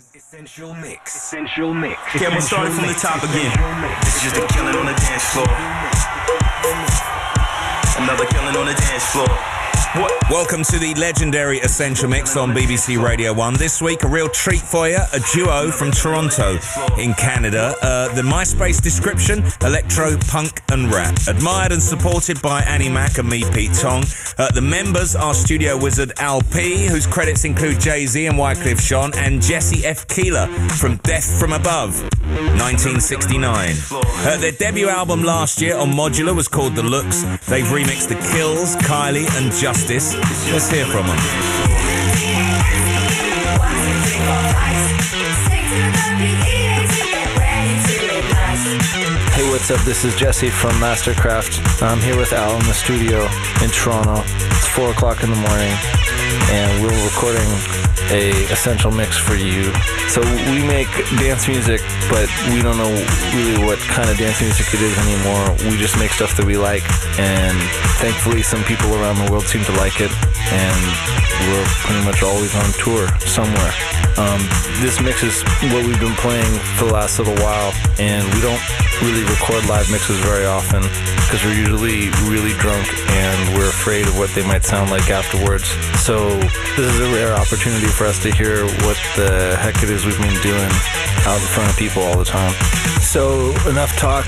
Essential mix. Essential mix. Okay, gonna start from the top again. This is just a killing on the dance floor. Another killing on the dance floor. Welcome to the legendary Essential Mix on BBC Radio 1. This week, a real treat for you a duo from Toronto in Canada. Uh, the MySpace description electro, punk, and rap. Admired and supported by Annie Mac and me, Pete Tong. Uh, the members are studio wizard Al P, whose credits include Jay Z and Wyclef Jean, and Jesse F. Keeler from Death from Above, 1969. Uh, their debut album last year on Modular was called The Looks. They've remixed The Kills, Kylie, and Justice. Let's hear from them. Up? This is Jesse from Mastercraft. I'm here with Al in the studio in Toronto. It's 4 o'clock in the morning, and we're recording a essential mix for you. So we make dance music, but we don't know really what kind of dance music it is anymore. We just make stuff that we like, and thankfully some people around the world seem to like it, and we're pretty much always on tour somewhere. Um, this mix is what we've been playing for the last little while, and we don't really record live mixes very often because we're usually really drunk and we're afraid of what they might sound like afterwards. So this is a rare opportunity for us to hear what the heck it is we've been doing out in front of people all the time. So enough talk.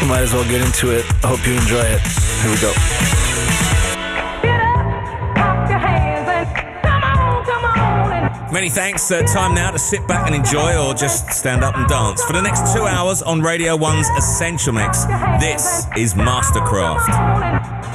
We might as well get into it. I hope you enjoy it. Here we go. Many thanks. Uh, time now to sit back and enjoy or just stand up and dance. For the next two hours on Radio 1's Essential Mix, this is Mastercraft.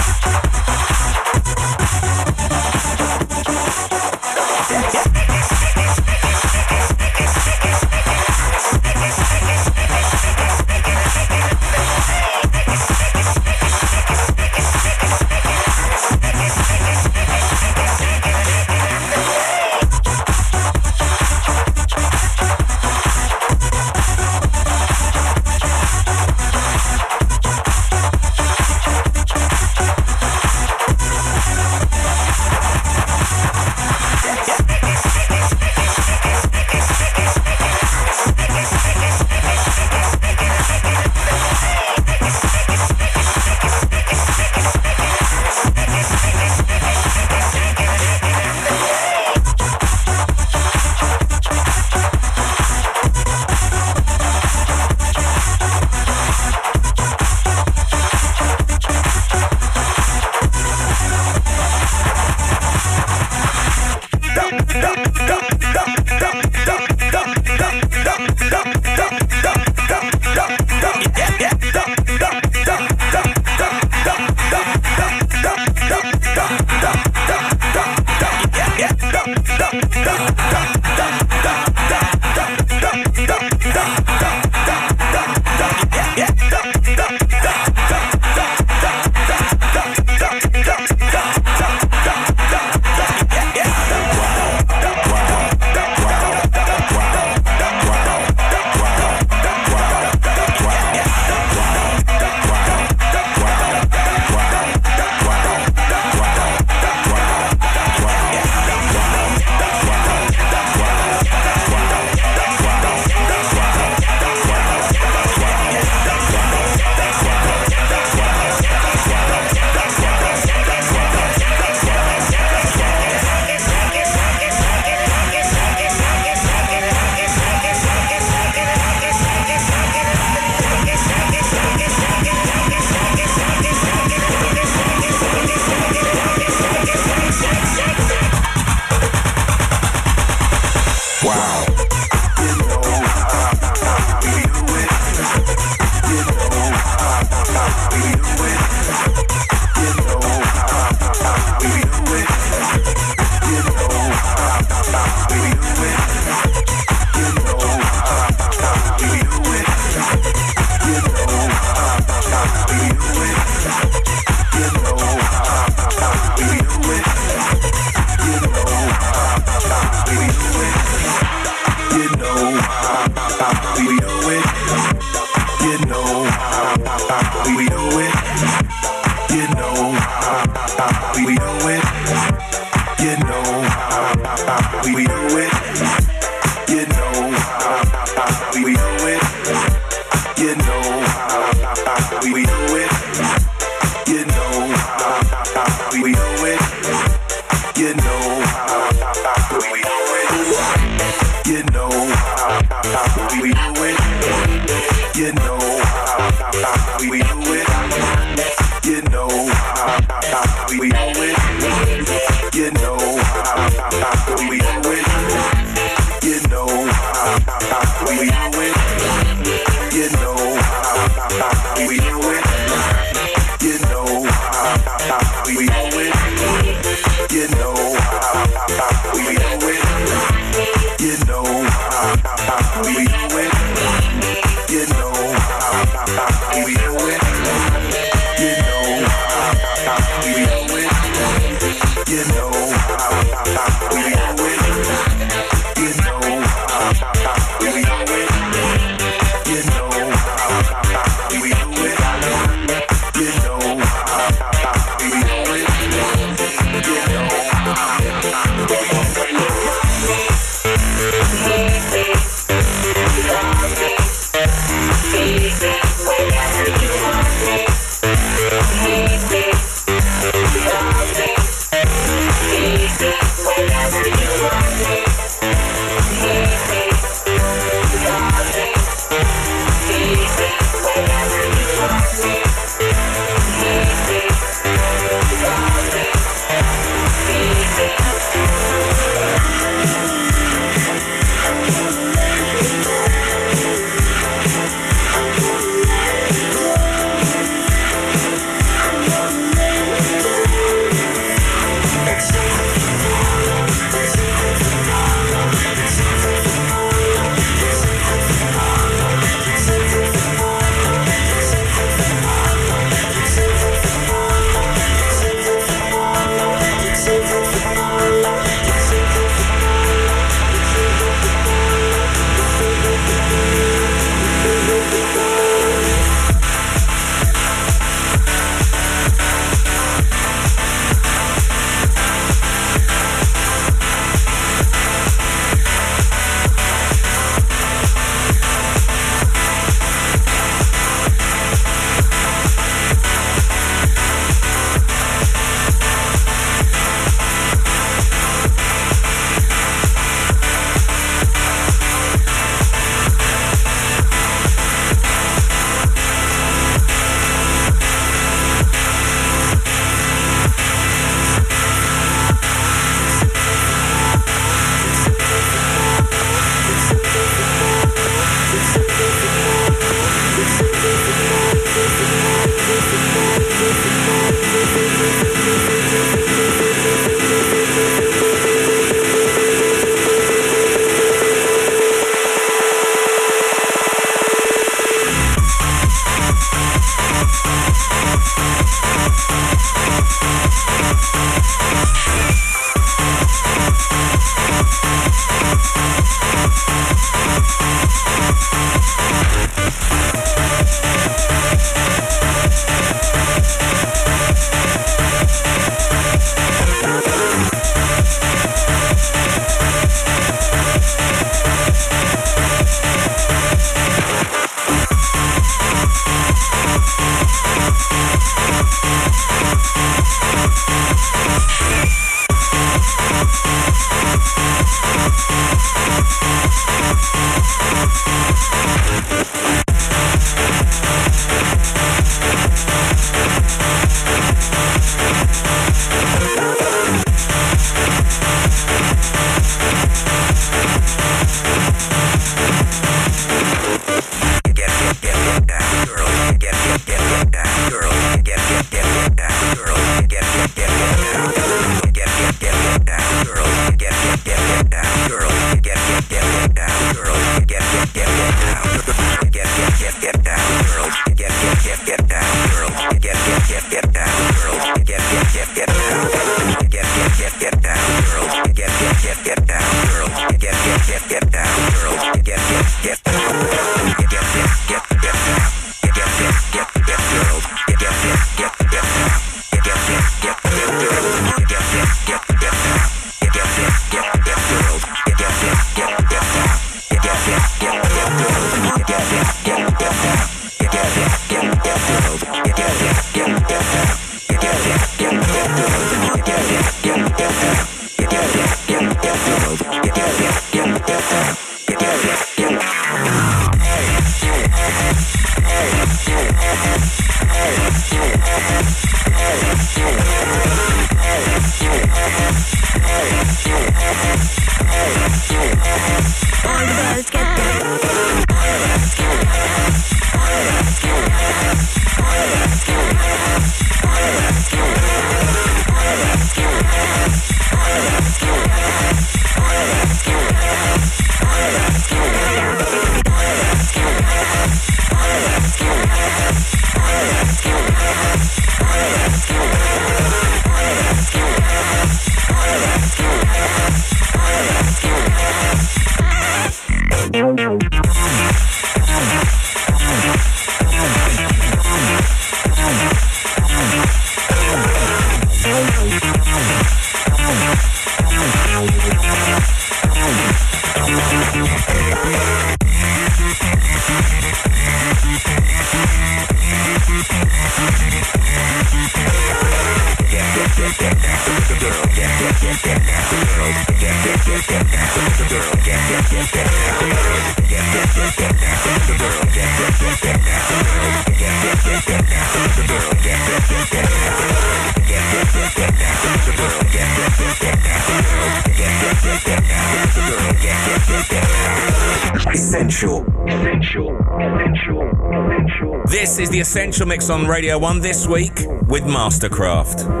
Mix on Radio 1 this week with Mastercraft.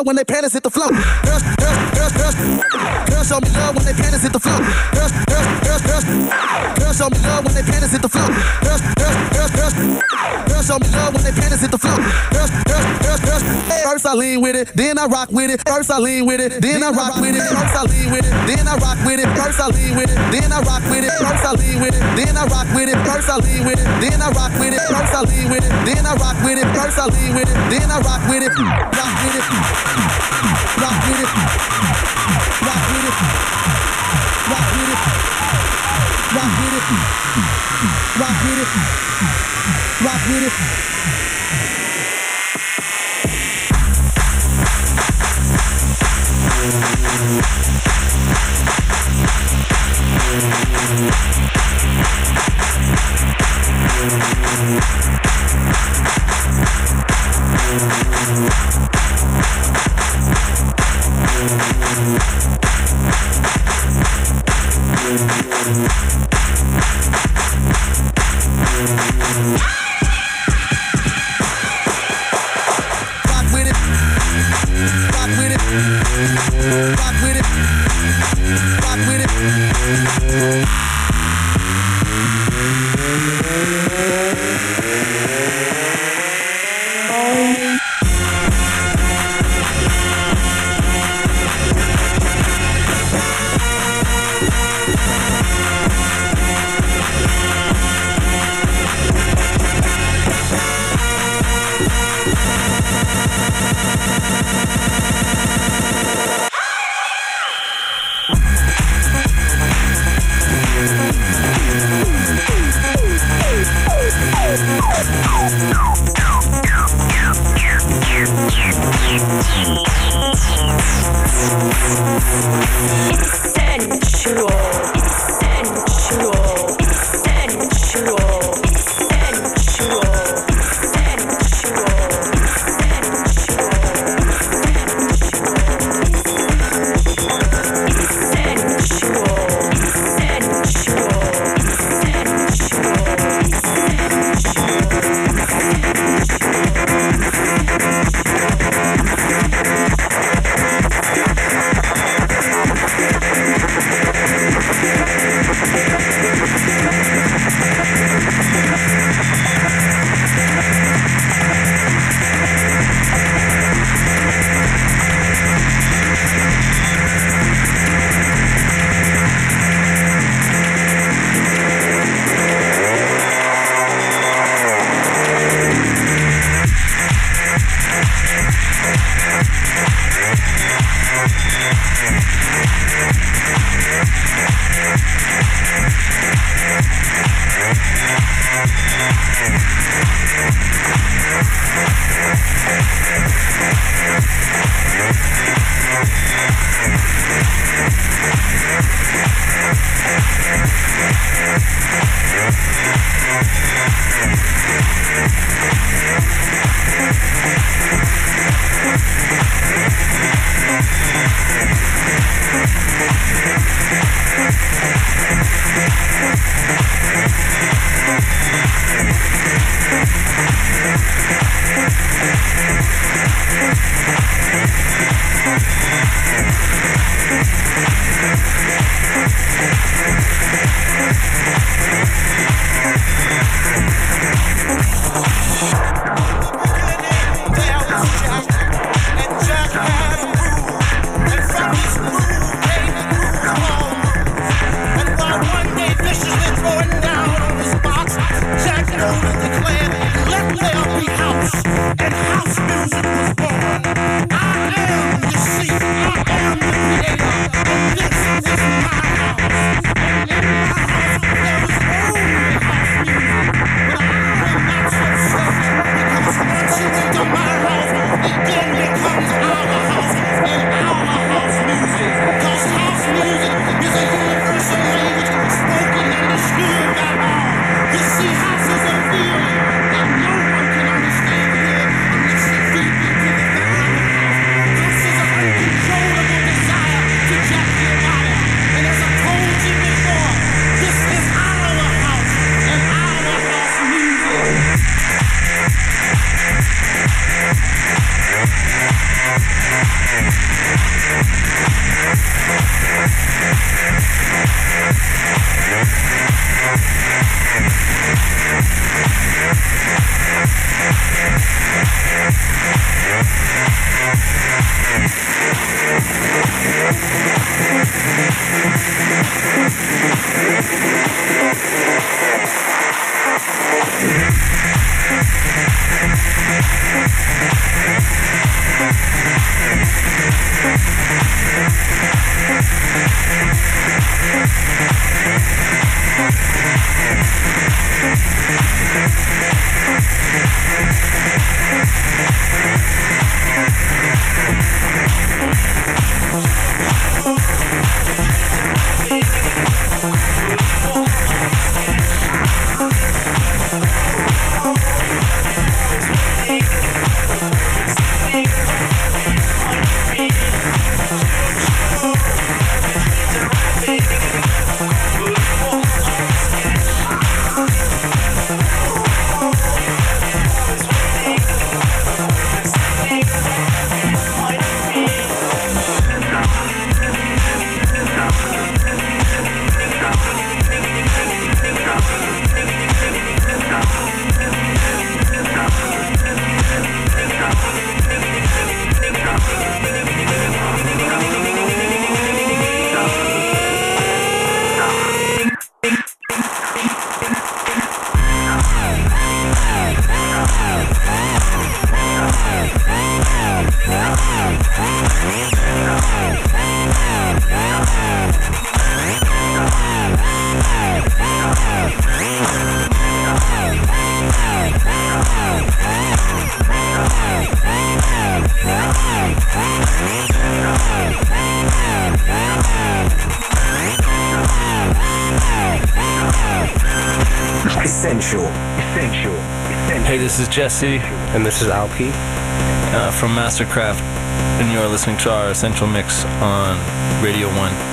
Love when they panties hit the floor. Girls, girls, girls, girls, girls show me love when they panties hit the floor. Girls, girls, girls, girls, girls show me love when they panties hit the floor. Girls, girls, girls, girls, girls show me love when they panties hit the floor. Girls, girls, girls, girls. First I lean with it, then I rock with it. First I lean with it, then I rock with it. First I lean with it, then I rock with it. First I lean with it, then I rock with it. First I lean with it, then I rock with it. First I lean with it, then I rock with it. First I lean with it, then I rock with it. First I lean with it, then I rock with it. Rock with it. Rock with it. yeah. Jesse And this is Al-P. uh, from MSTRKRFT, and you're listening to our Essential Mix on Radio 1.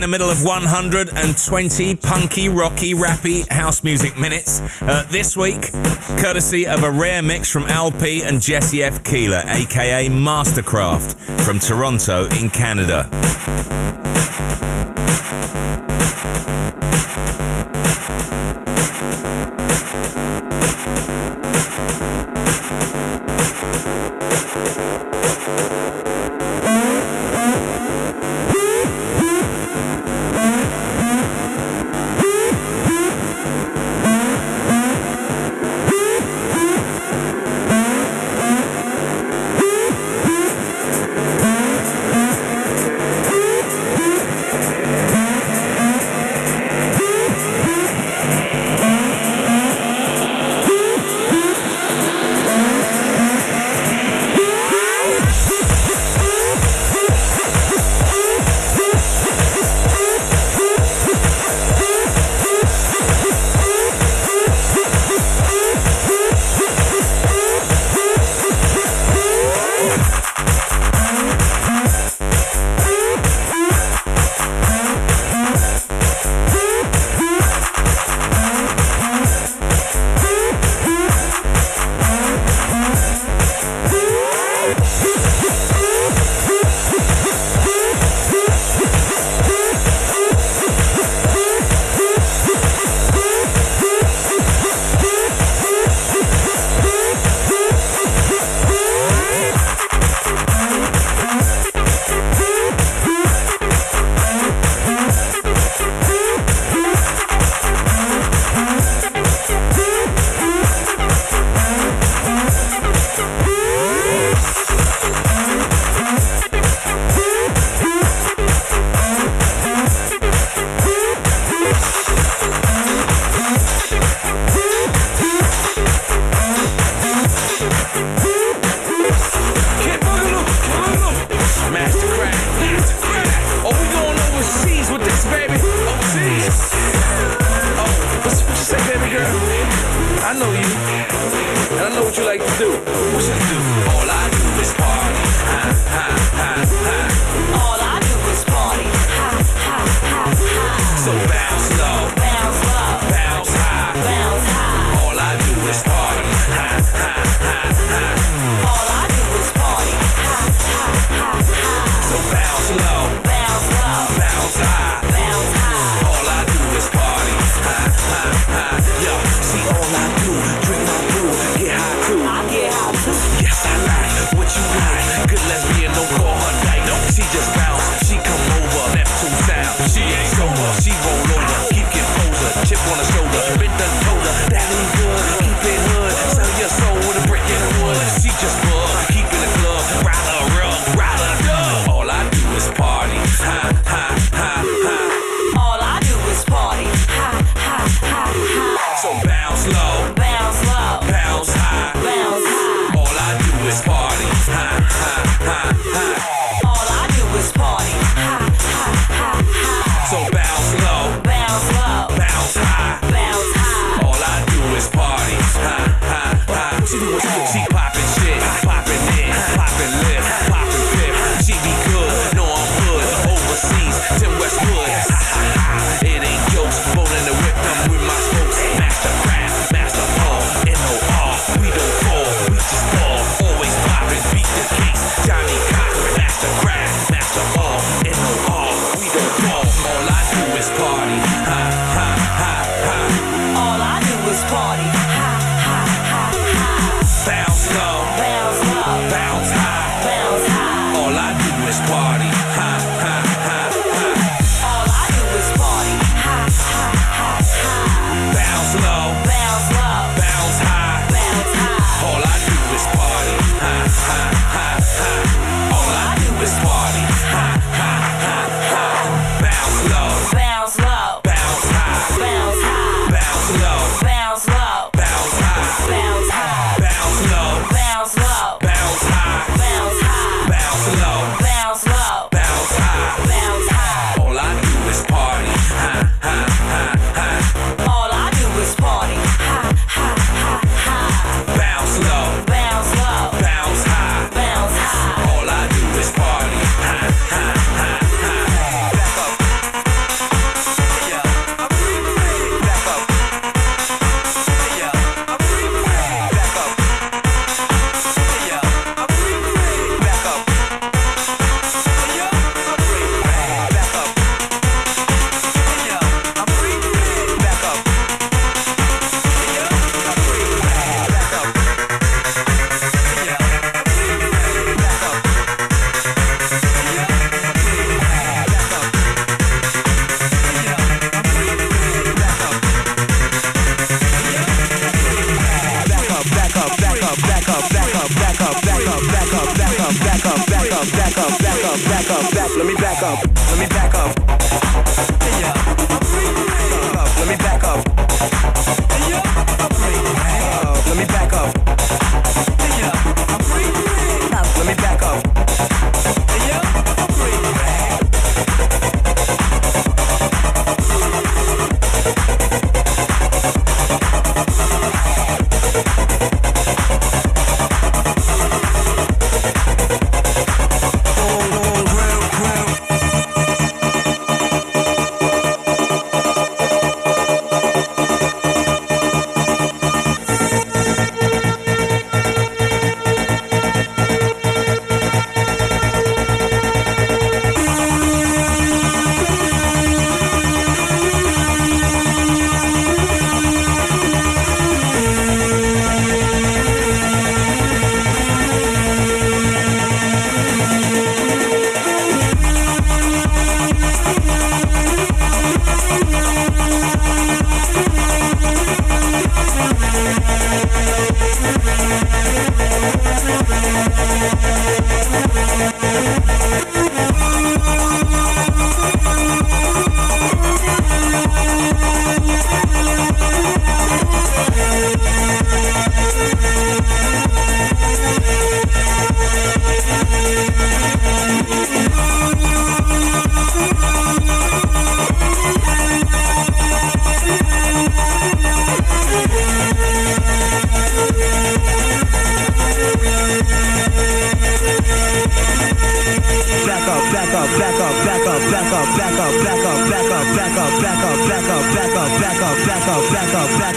in the middle of 120 punky, rocky, rappy house music minutes. Uh, this week, courtesy of a rare mix from Al-P and Jesse F. Keeler, aka MSTRKRFT, from Toronto in Canada.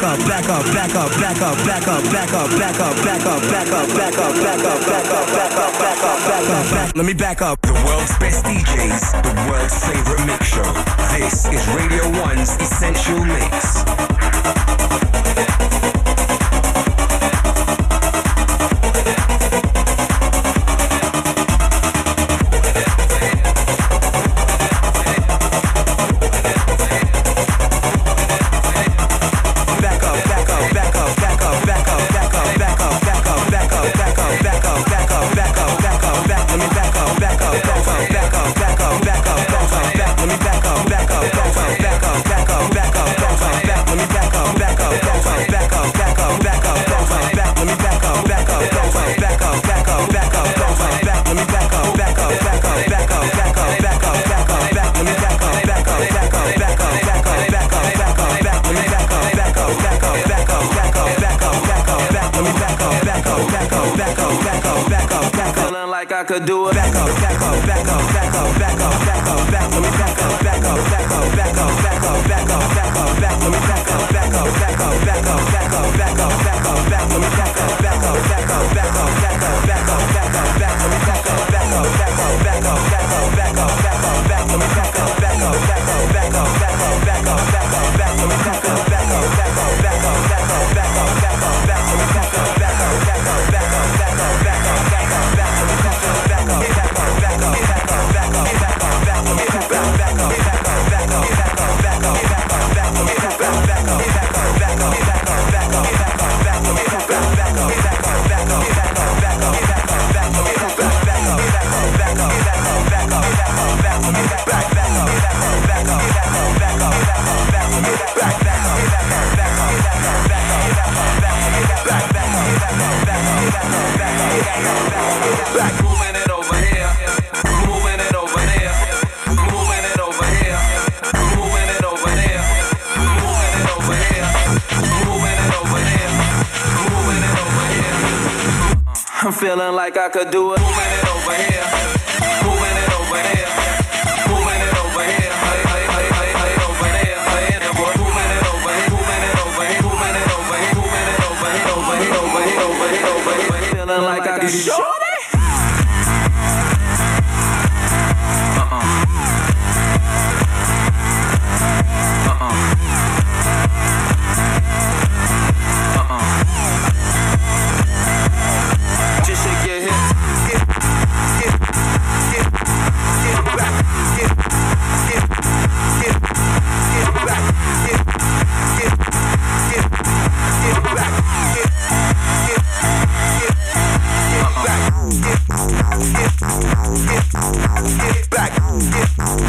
up, back up, back up, back up, back up, back up, back up, back up, back up, back up, back up, back up, back up, back up, back up, back. Let me back up. The world's best DJs, the world's favorite mix show. This is Radio One's Essential Mix. que de Essential,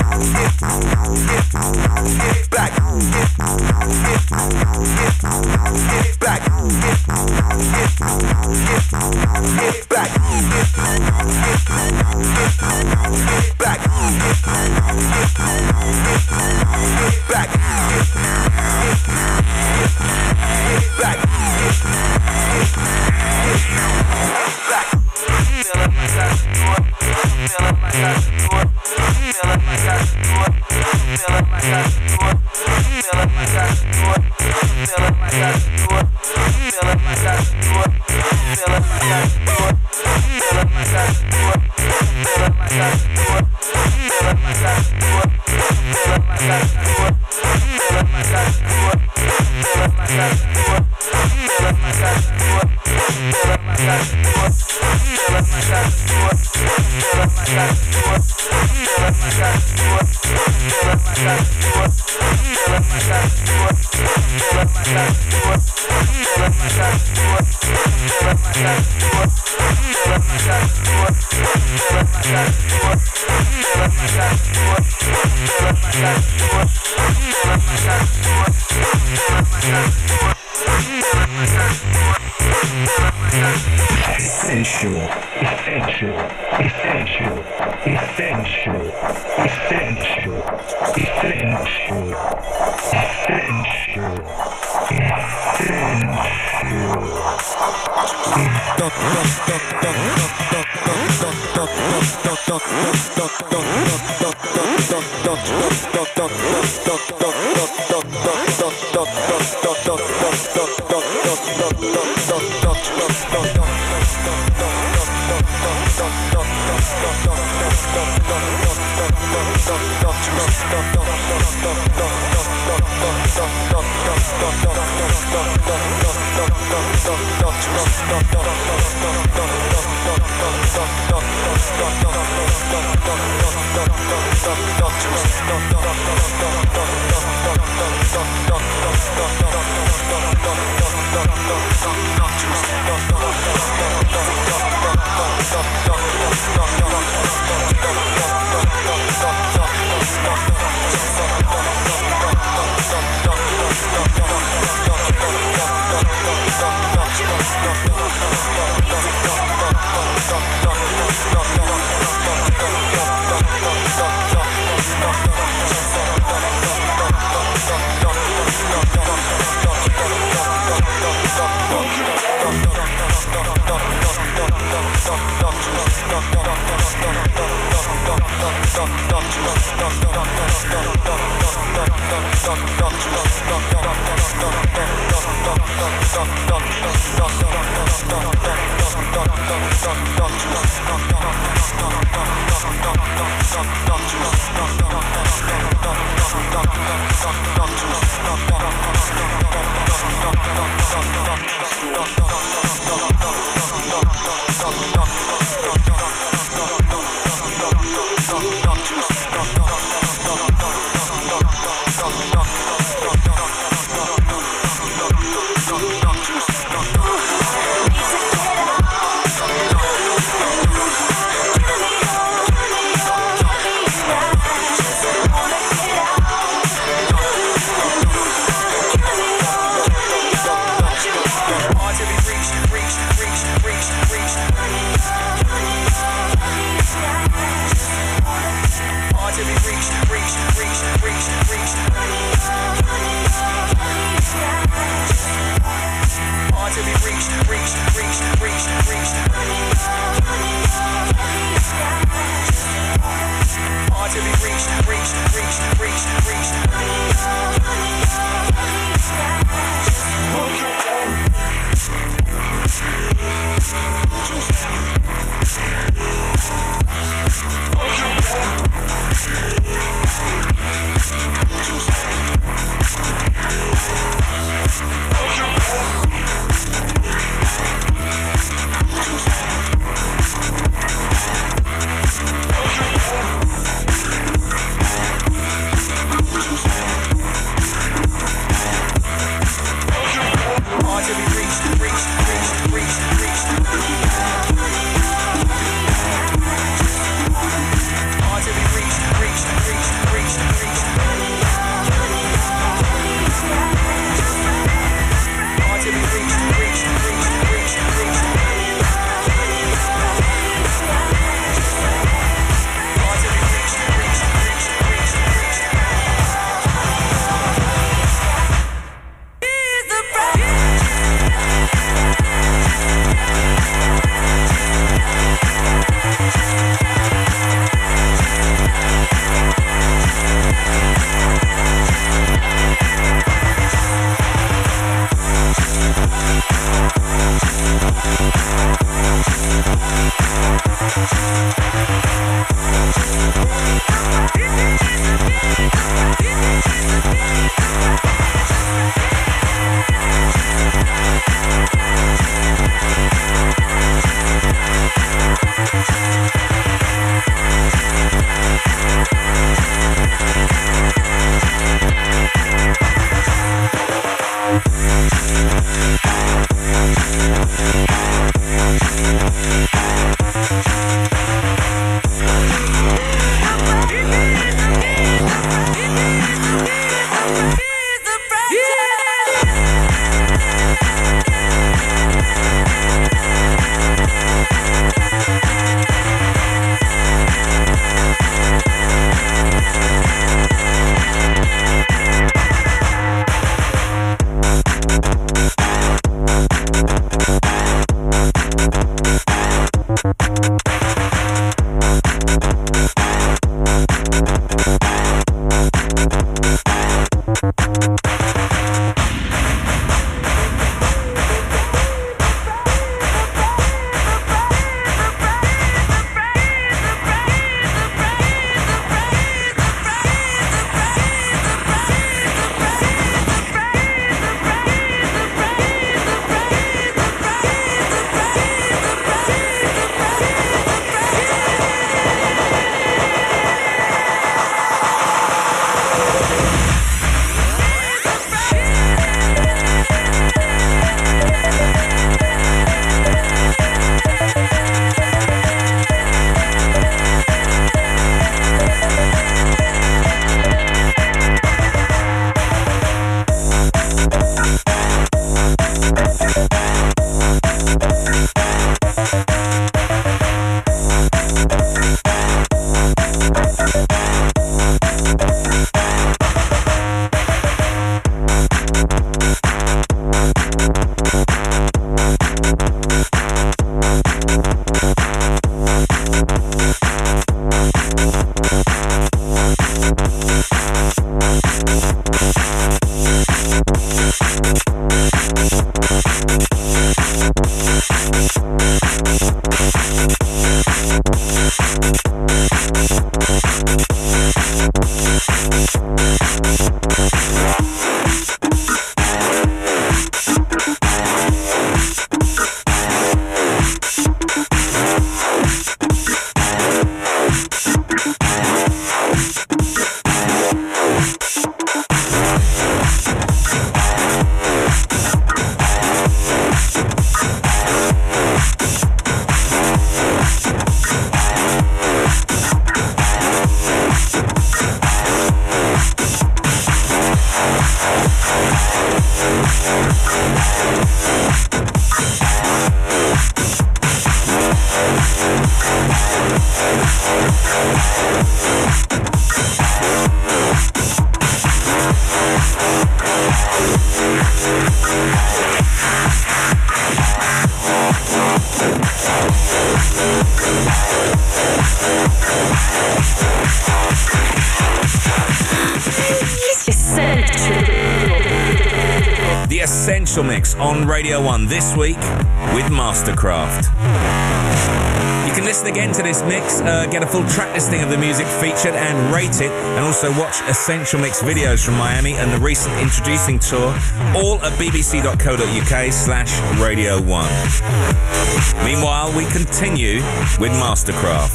Essential Mix videos from Miami and the recent introducing tour, all at bbc.co.uk slash Radio 1. Meanwhile, we continue with MSTRKRFT.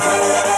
Thank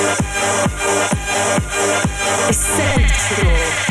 Thank Music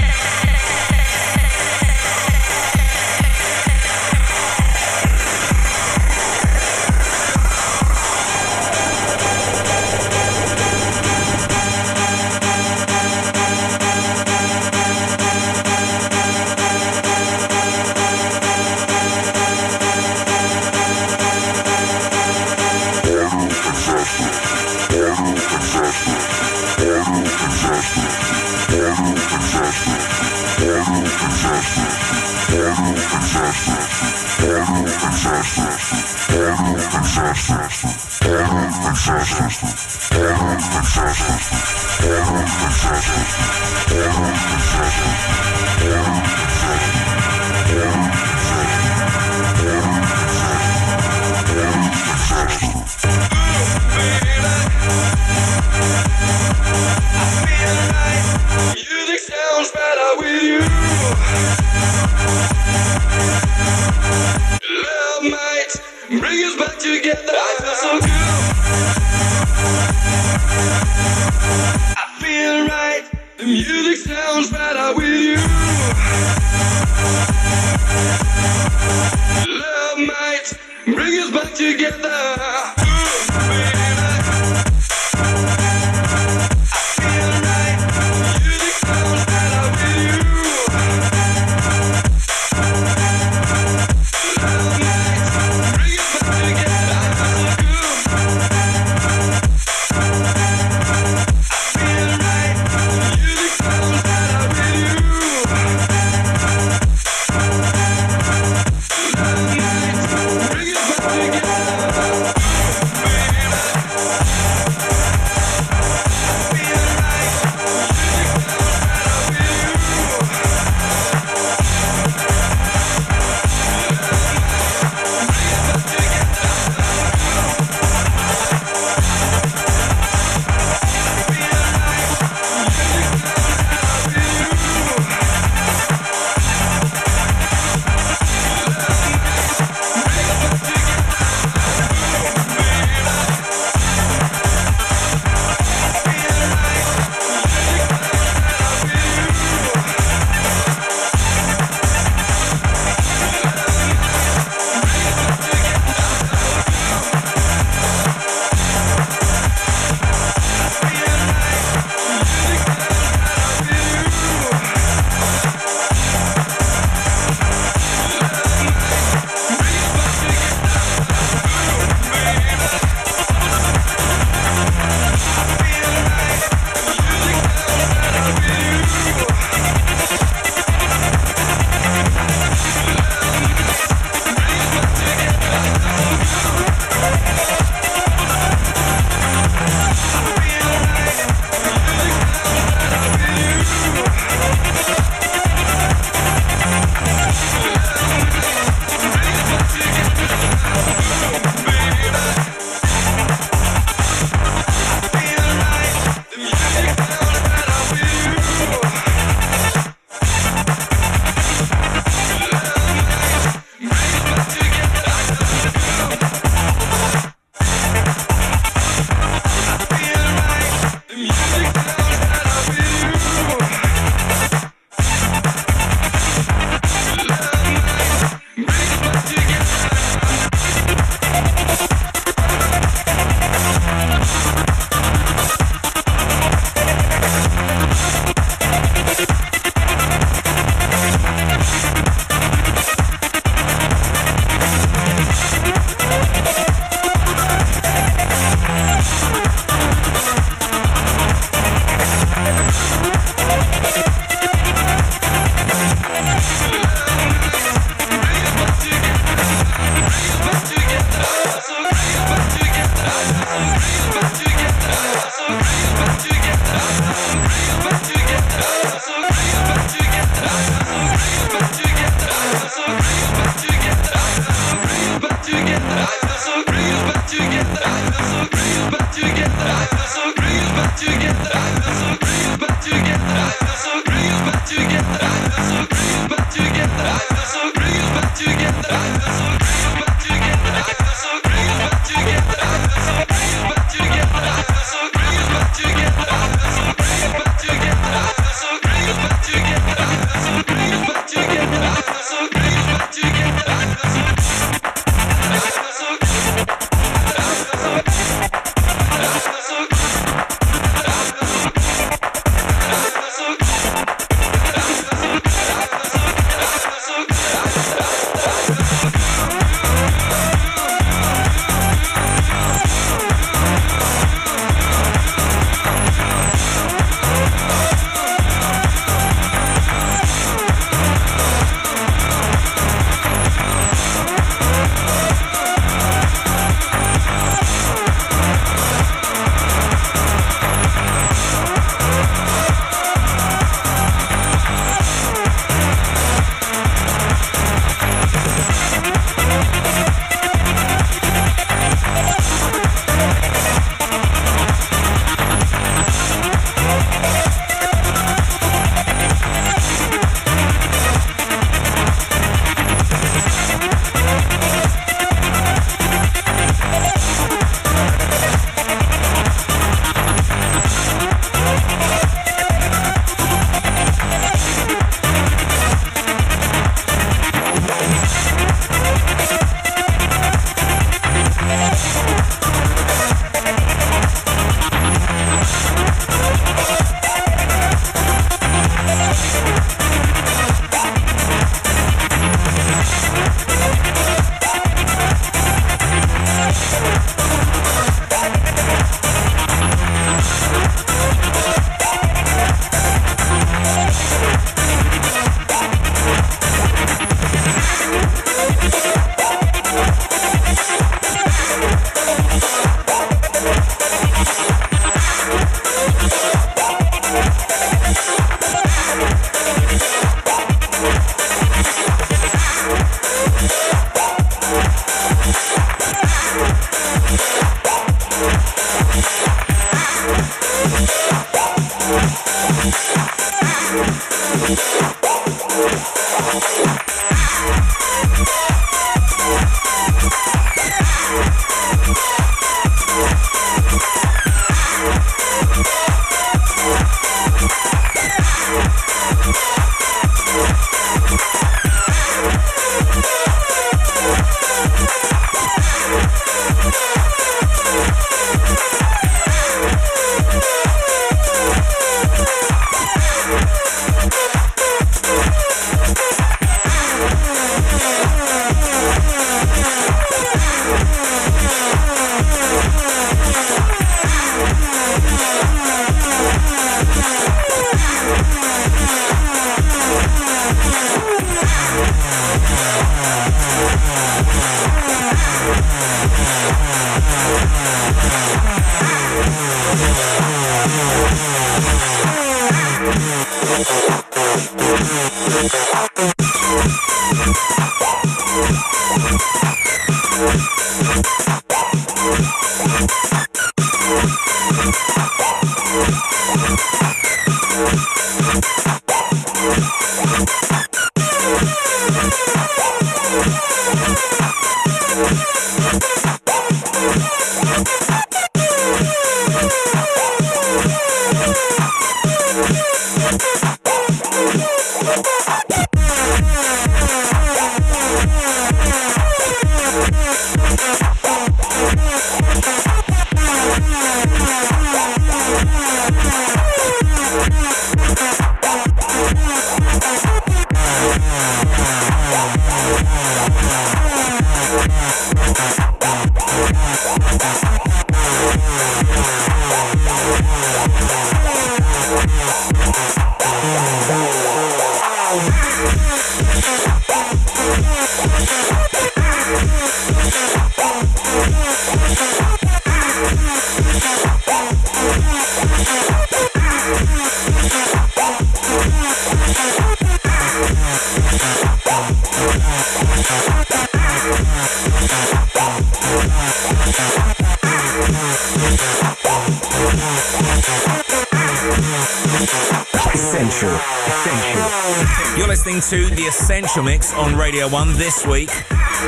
Radio 1 this week.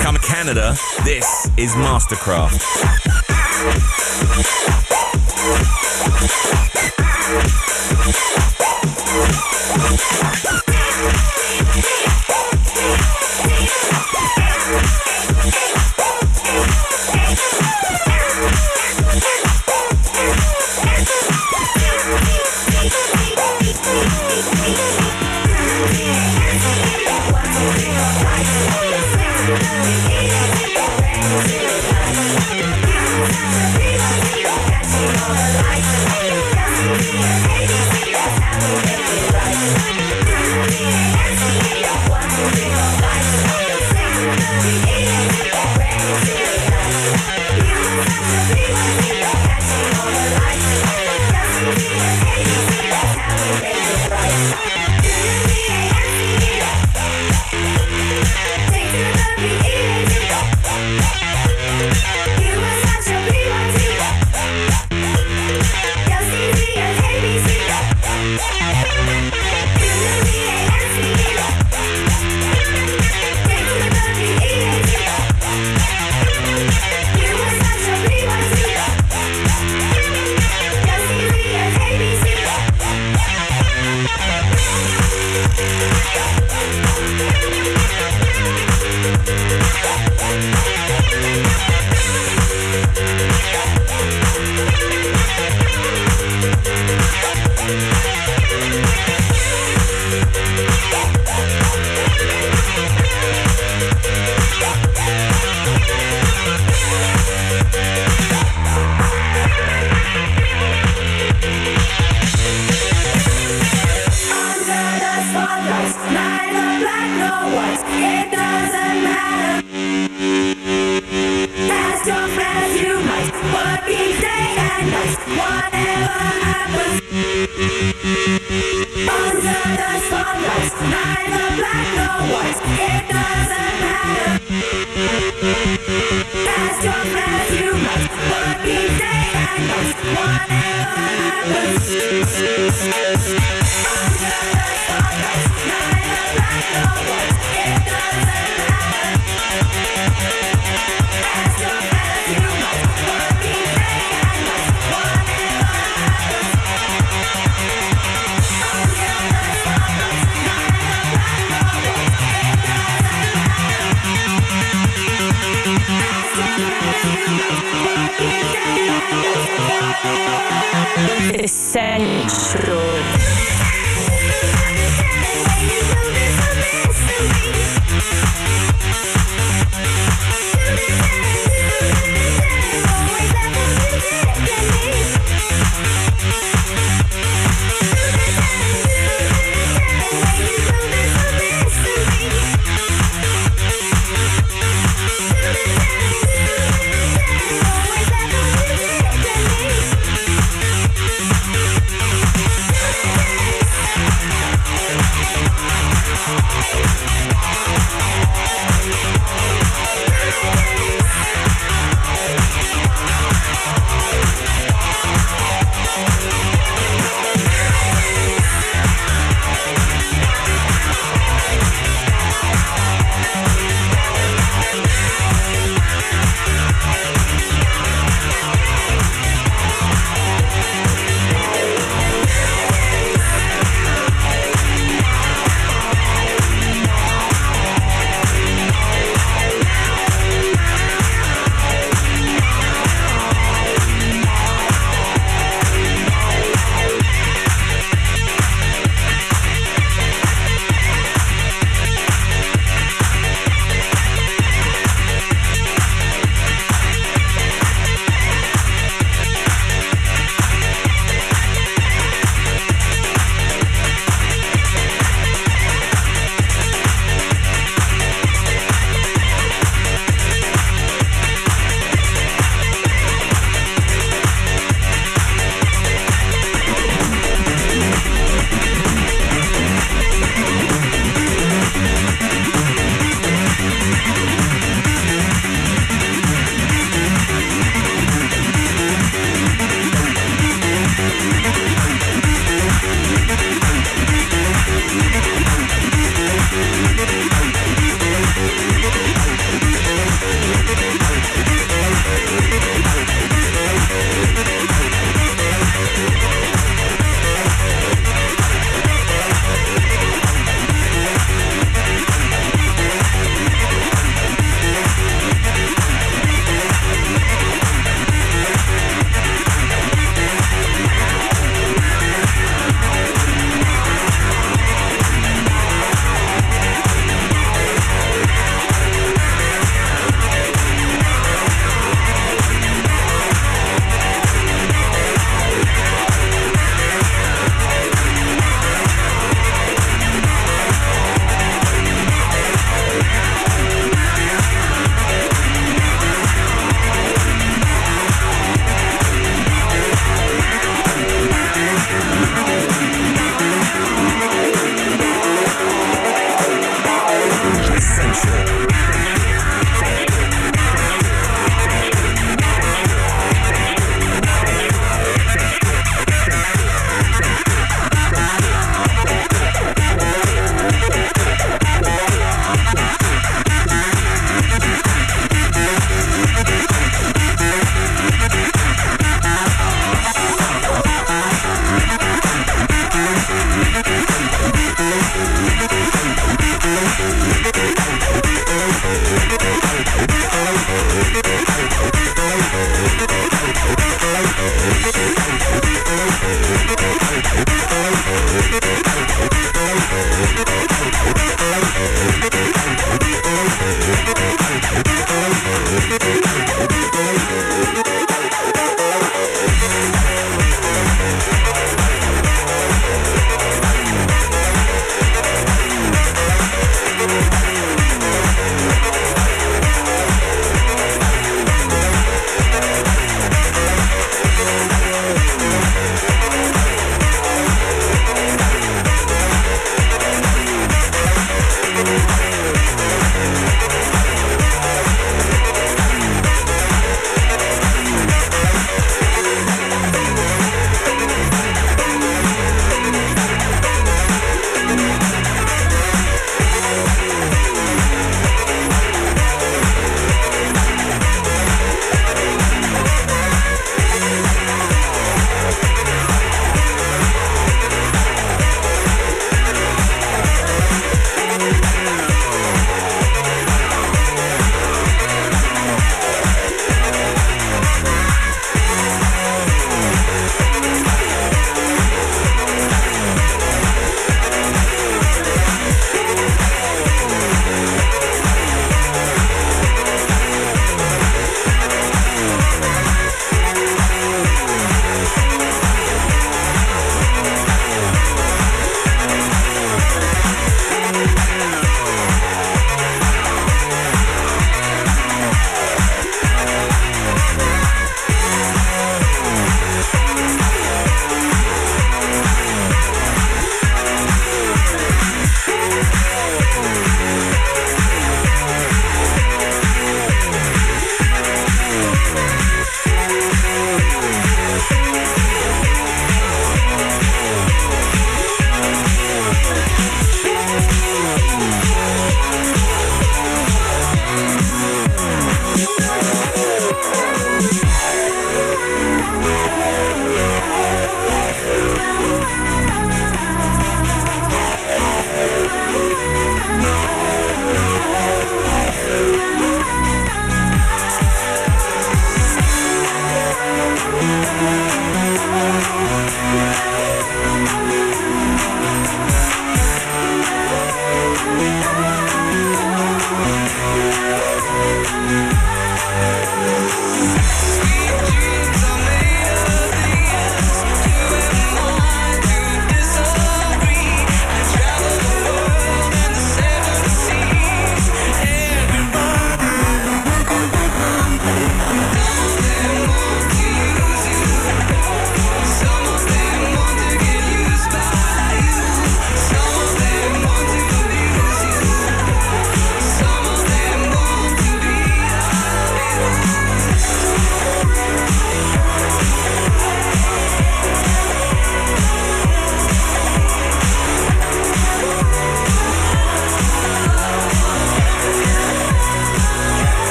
Come Canada, this is MSTRKRFT.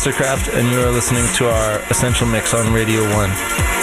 MSTRKRFT, and you are listening to our Essential Mix on Radio 1.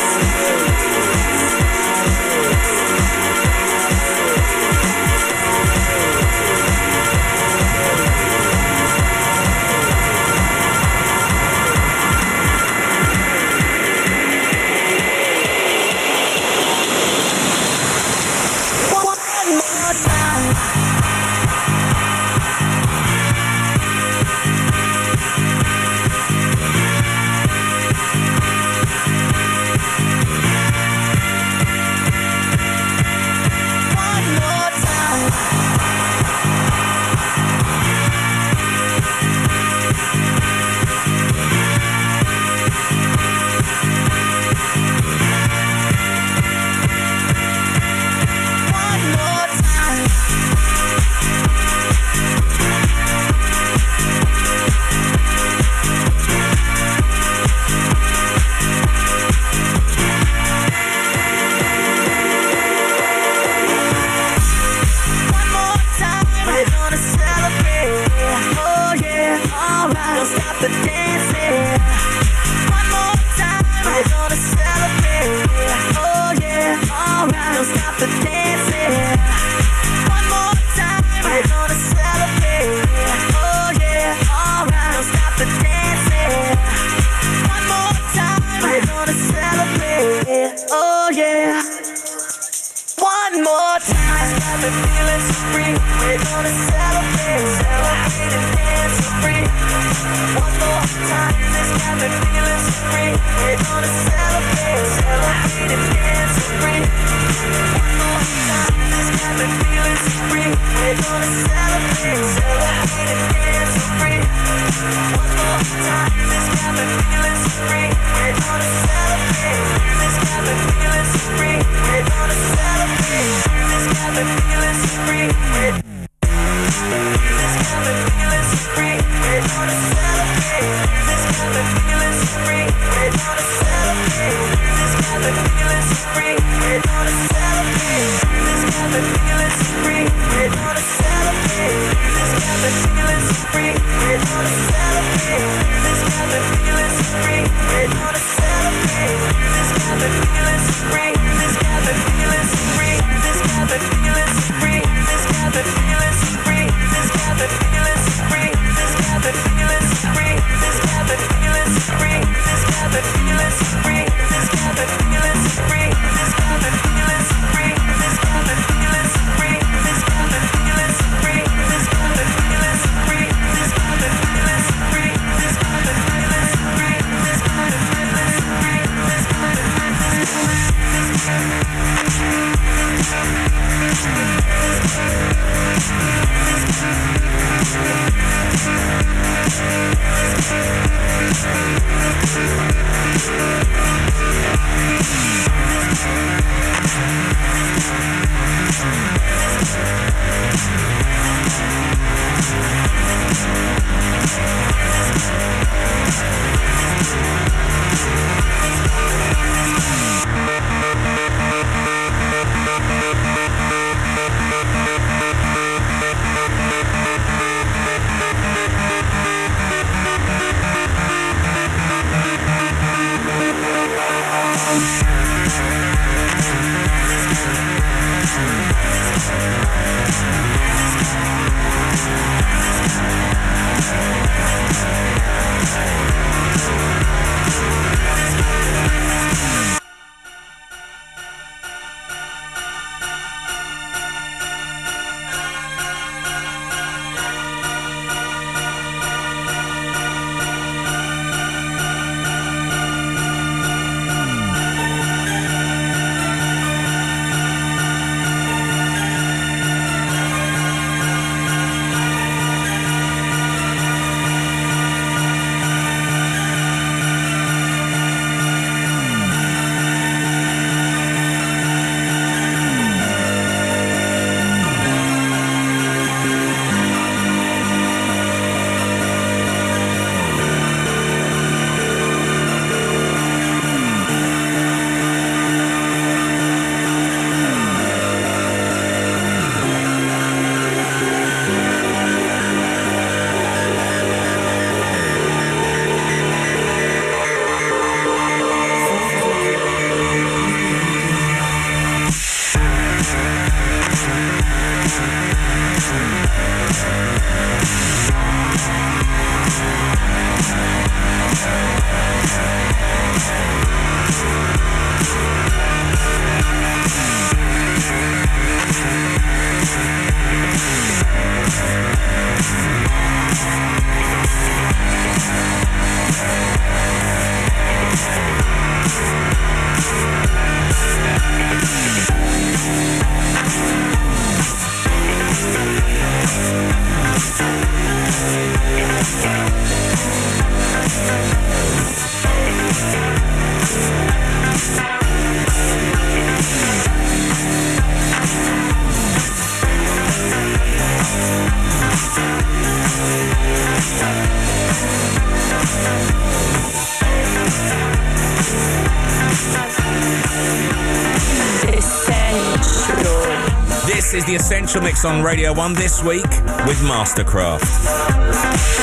Essential Mix on Radio 1 this week with MSTRKRFT.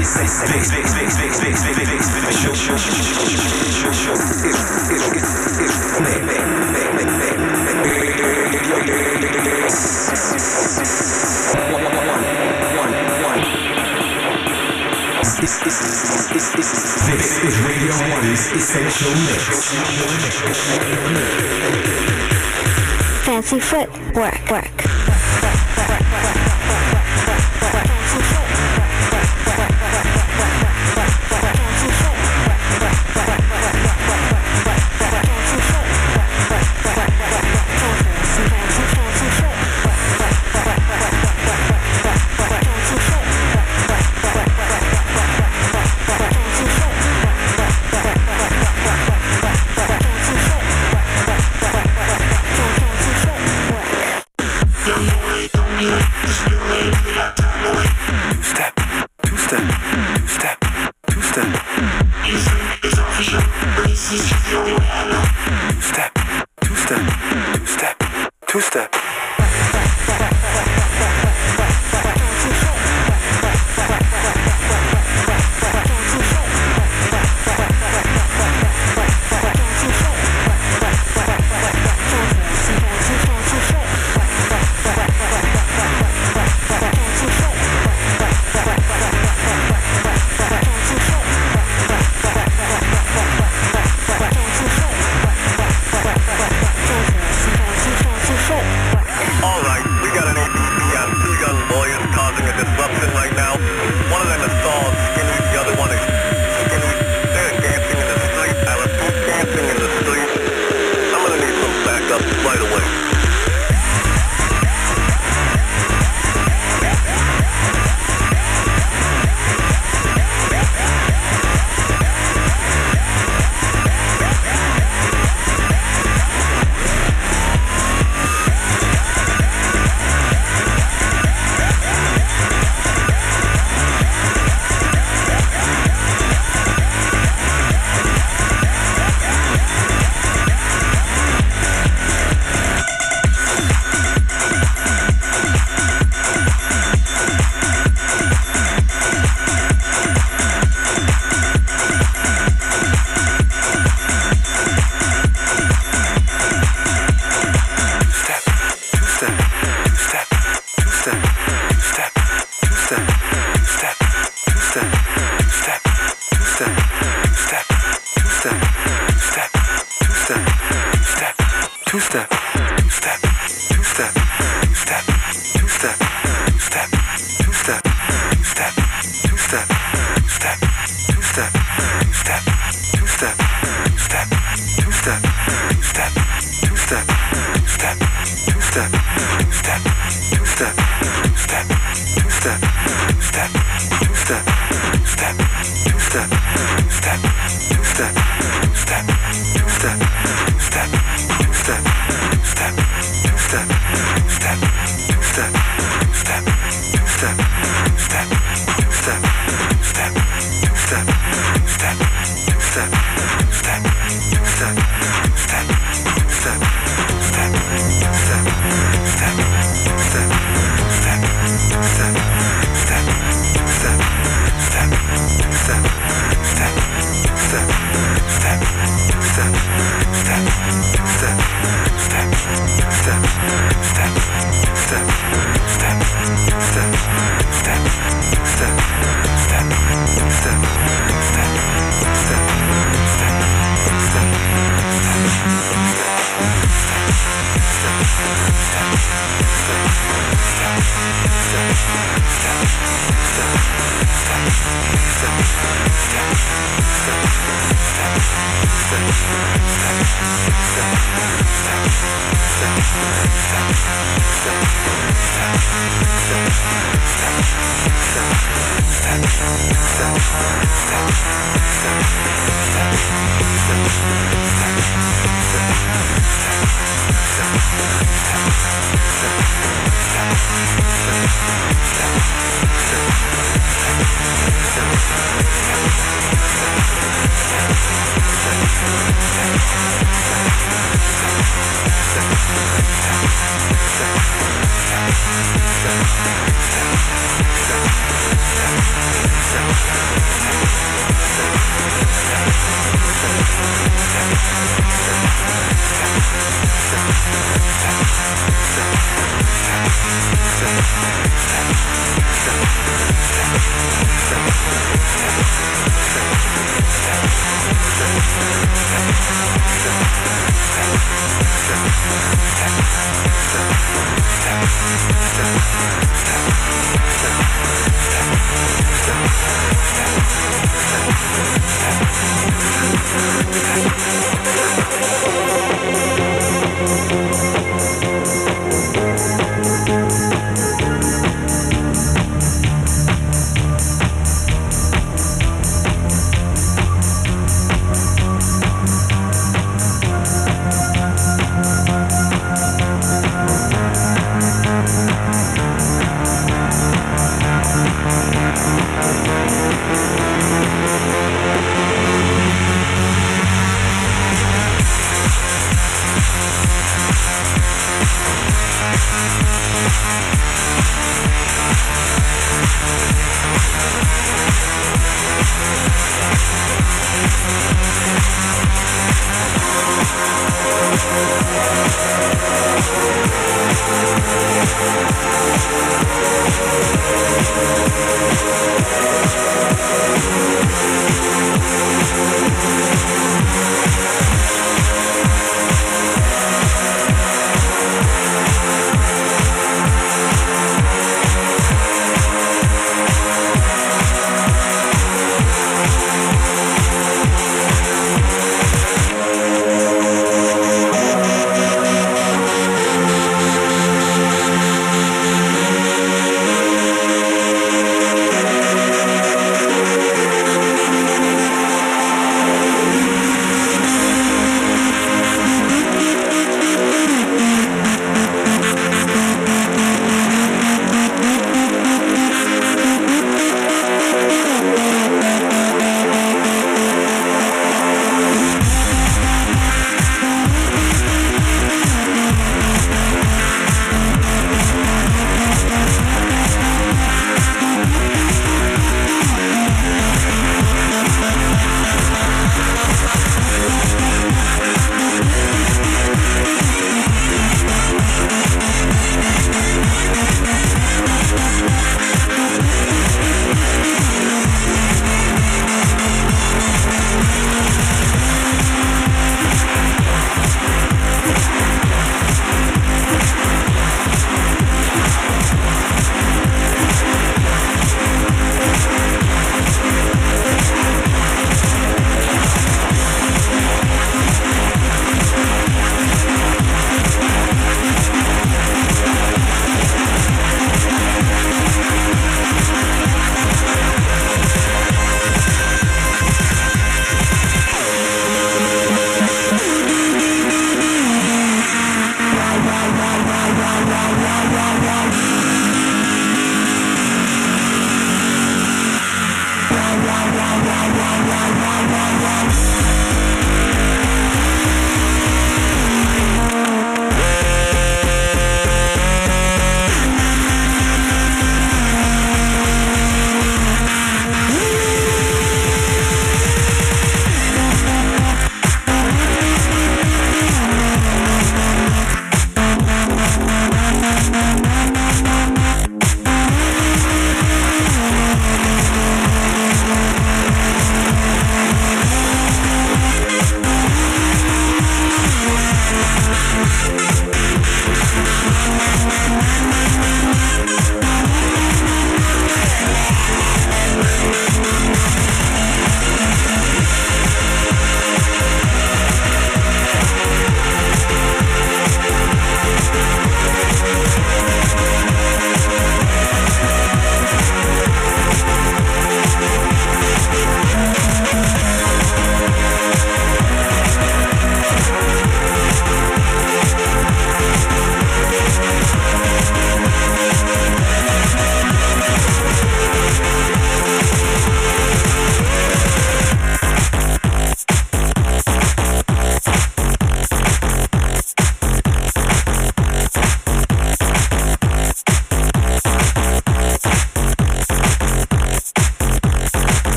This is Radio 1's Essential Mix. Fancy foot work,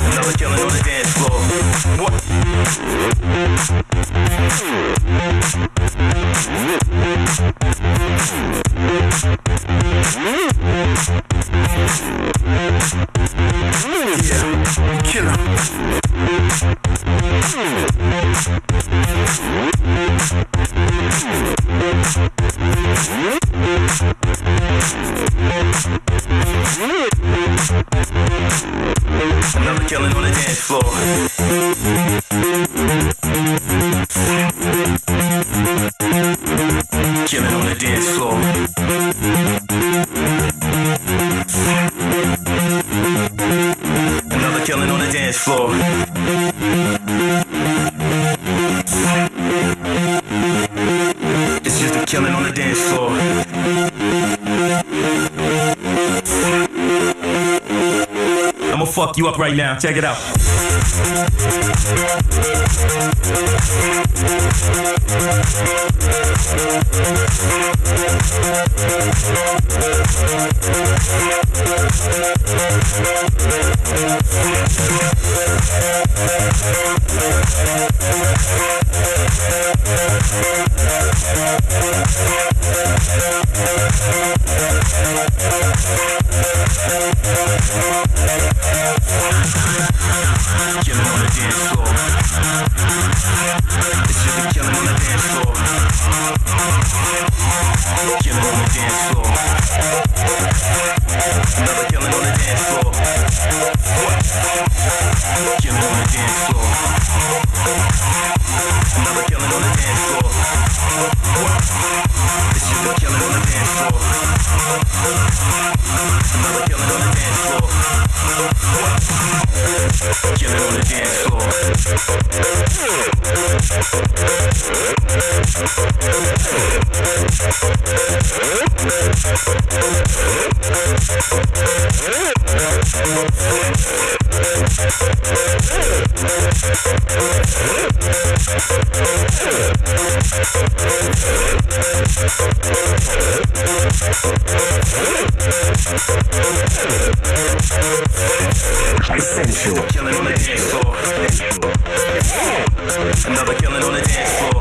Another killing on the dance floor. What? Right now. Check it out. Killing on the dance floor. A killing on the dance floor. Essential. Killing on the dance floor. Another killing on the dance floor.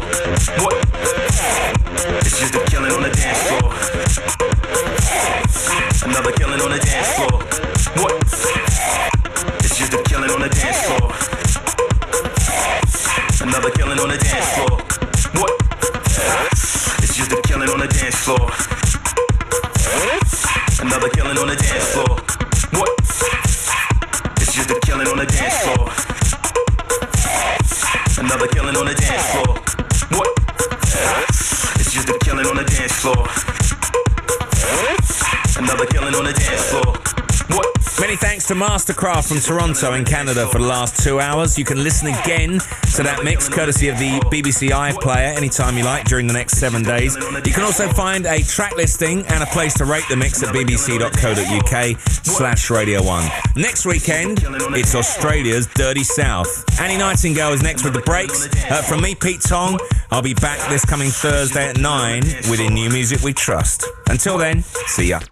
MSTRKRFT from Toronto in Canada for the last two hours. You can listen again to that mix courtesy of the BBC iPlayer anytime you like during the next seven days. You can also find a track listing and a place to rate the mix at bbc.co.uk slash Radio 1. Next weekend, it's Australia's Dirty South. Annie Nightingale is next with the breaks. Uh, from me, Pete Tong, I'll be back this coming Thursday at 9 with in new music we trust. Until then, see ya.